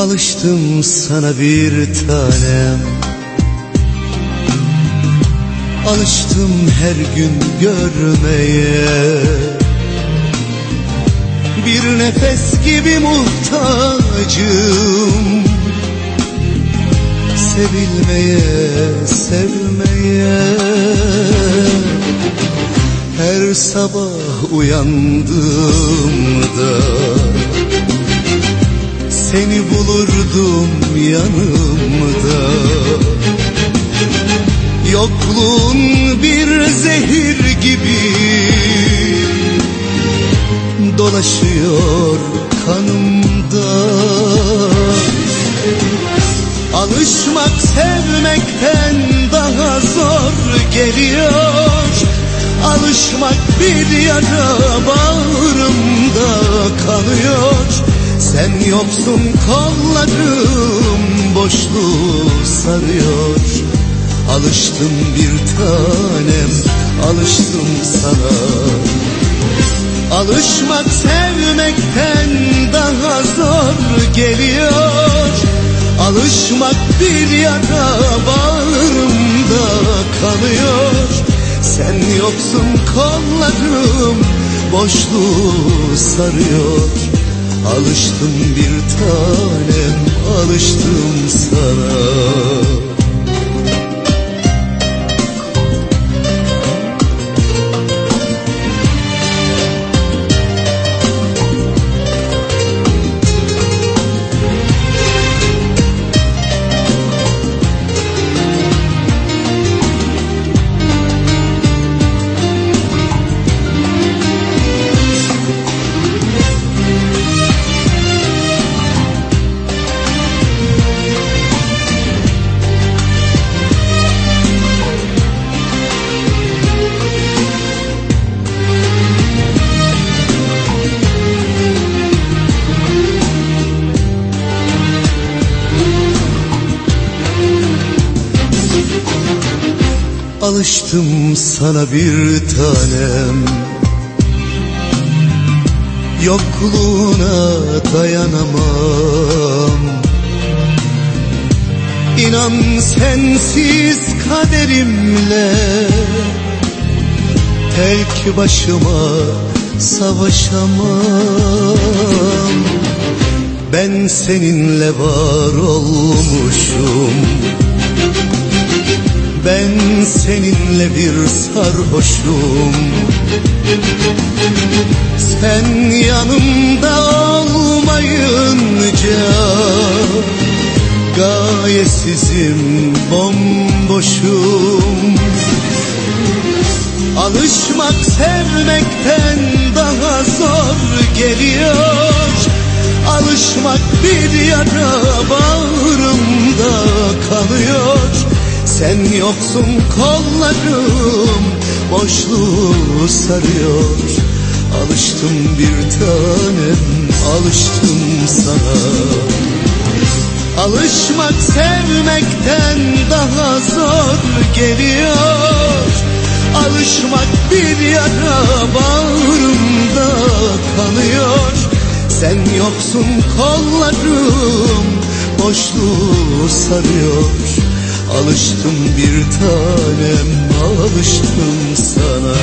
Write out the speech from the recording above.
Alıştım sana bir tanem. Alıştım her gün görmeye. Bir nefes gibi muhtacım. Sevilmeye, sevmeye. Her sabah uyandığımda Seni bulurdum yanımda. Yokluğun bir zehir gibi Dolaşıyor kanımda. Alışmak sevmekten daha zor geliyor. Alışmak bir yara bağrımda kanıyor Sen yoksun kollarım boşluğu sarıyor. Alıştım bir tanem alıştım sana. Alışmak sevmekten daha zor geliyor. Alışmak bir yara bağrımda kanıyor Sen yoksun kollarım boşluğu sarıyor Alıştım bir tanem alıştım sana Alıştım sana bir tanem. Yokluğuna dayanamam. İnan sensiz kaderimle Tek başıma savaşamam. Ben seninle var olmuşum seninle bir sarhoşum. Sen yanımda olmayınca Gayesizim, bomboşum. Alışmak sevmekten daha zor geliyor. Alışmak bir yara kalıyor sen yoksun kollarım boşluğu sarıyor. Alıştım bir tanem alıştım sana. Alışmak sevmekten daha zor geliyor. Alışmak bir yara bağrımda kanıyor Sen yoksun kollarım boşluğu sarıyor Alıştım bir tanem alıştım sana